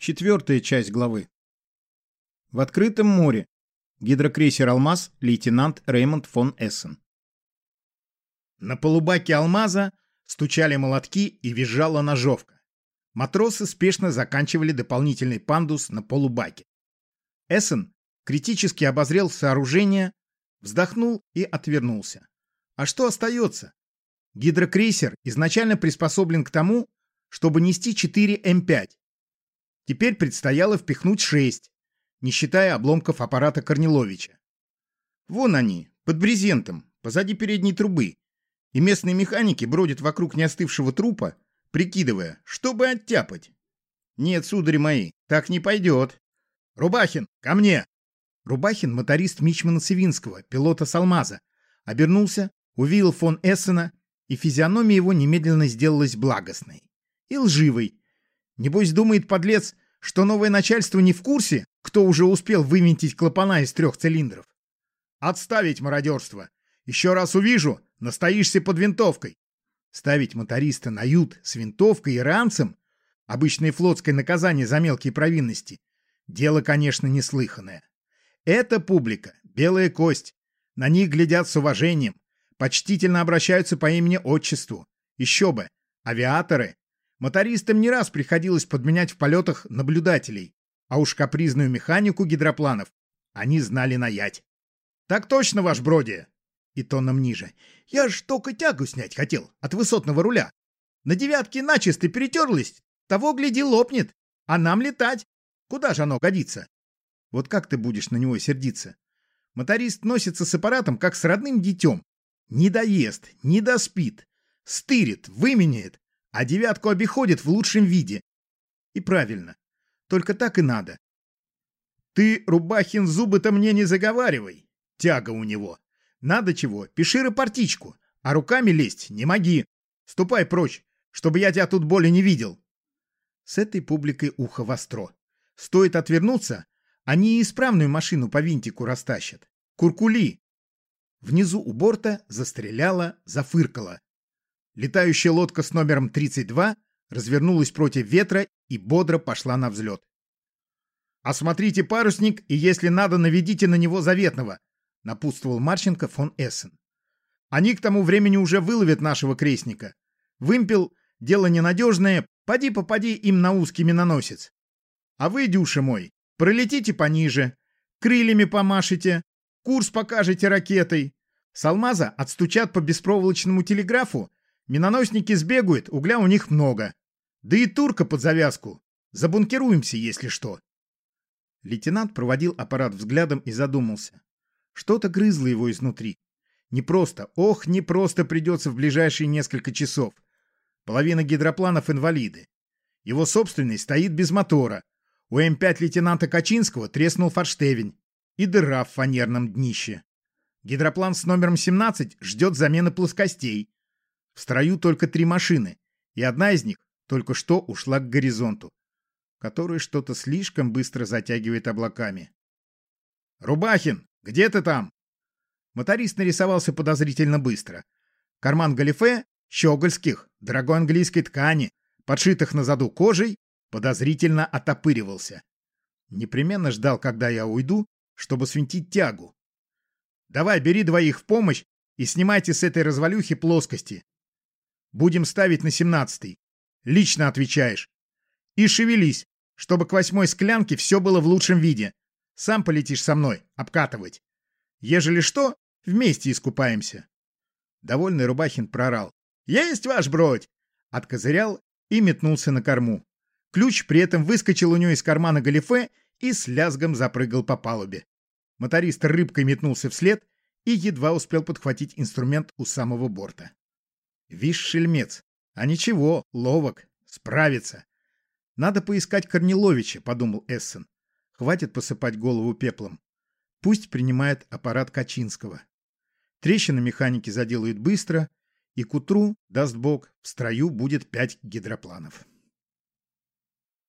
Четвертая часть главы. В открытом море. Гидрокрейсер «Алмаз», лейтенант Реймонд фон Эссен. На полубаке «Алмаза» стучали молотки и визжала ножовка. Матросы спешно заканчивали дополнительный пандус на полубаке. Эссен критически обозрел сооружение, вздохнул и отвернулся. А что остается? Гидрокрейсер изначально приспособлен к тому, чтобы нести 4 М5, Теперь предстояло впихнуть шесть, не считая обломков аппарата Корниловича. Вон они, под брезентом, позади передней трубы. И местные механики бродят вокруг неостывшего трупа, прикидывая, чтобы оттяпать. Нет, судари мои, так не пойдет. Рубахин, ко мне! Рубахин, моторист Мичмана Севинского, пилота Салмаза, обернулся, увидел фон Эссена, и физиономия его немедленно сделалась благостной. И лживой, Небось думает подлец, что новое начальство не в курсе, кто уже успел вывинтить клапана из трех цилиндров. Отставить мародерство. Еще раз увижу, настоишься под винтовкой. Ставить моториста на ют с винтовкой и ранцем — обычное флотское наказание за мелкие провинности. Дело, конечно, неслыханное. Эта публика — белая кость. На них глядят с уважением, почтительно обращаются по имени-отчеству. Еще бы, авиаторы Мотористам не раз приходилось подменять в полетах наблюдателей, а уж капризную механику гидропланов они знали наять. «Так точно, ваш Броди!» И тоном ниже. «Я ж только тягу снять хотел от высотного руля. На девятке начисто перетерлась, того, гляди, лопнет. А нам летать. Куда же оно годится?» Вот как ты будешь на него сердиться? Моторист носится с аппаратом, как с родным детем. Не доест, не доспит. Стырит, выменяет, а девятку обиходит в лучшем виде. И правильно. Только так и надо. Ты, Рубахин, зубы-то мне не заговаривай. Тяга у него. Надо чего, пиши рапортичку, а руками лезть не моги. Ступай прочь, чтобы я тебя тут более не видел. С этой публикой ухо востро. Стоит отвернуться, они исправную машину по винтику растащат. Куркули. Внизу у борта застреляло, зафыркало. Летающая лодка с номером 32 развернулась против ветра и бодро пошла на взлет. «Осмотрите парусник, и если надо, наведите на него заветного», — напутствовал Марченко фон Эссен. «Они к тому времени уже выловят нашего крестника. Вымпел — дело ненадежное, поди-попади им на узкий миноносец. А вы, дюша мой, пролетите пониже, крыльями помашите, курс покажете ракетой. С алмаза отстучат по беспроволочному телеграфу, Миноносники сбегают, угля у них много. Да и турка под завязку. Забункируемся, если что. Лейтенант проводил аппарат взглядом и задумался. Что-то грызло его изнутри. Не просто, ох, не просто придется в ближайшие несколько часов. Половина гидропланов инвалиды. Его собственный стоит без мотора. У М5 лейтенанта Качинского треснул форштевень и дыра в фанерном днище. Гидроплан с номером 17 ждет замены плоскостей. В строю только три машины, и одна из них только что ушла к горизонту, который что-то слишком быстро затягивает облаками. «Рубахин, где ты там?» Моторист нарисовался подозрительно быстро. Карман галифе, щегольских, дорогой английской ткани, подшитых на заду кожей, подозрительно отопыривался. Непременно ждал, когда я уйду, чтобы свинтить тягу. «Давай, бери двоих в помощь и снимайте с этой развалюхи плоскости. Будем ставить на семнадцатый. Лично отвечаешь. И шевелись, чтобы к восьмой склянке все было в лучшем виде. Сам полетишь со мной, обкатывать. Ежели что, вместе искупаемся. Довольный Рубахин прорал. «Есть ваш бродь!» Откозырял и метнулся на корму. Ключ при этом выскочил у него из кармана галифе и с лязгом запрыгал по палубе. Моторист рыбкой метнулся вслед и едва успел подхватить инструмент у самого борта. Вишь, шельмец. А ничего, ловок, справится. Надо поискать Корниловича, подумал Эссен. Хватит посыпать голову пеплом. Пусть принимает аппарат Качинского. Трещины механики заделают быстро, и к утру, даст бог, в строю будет пять гидропланов.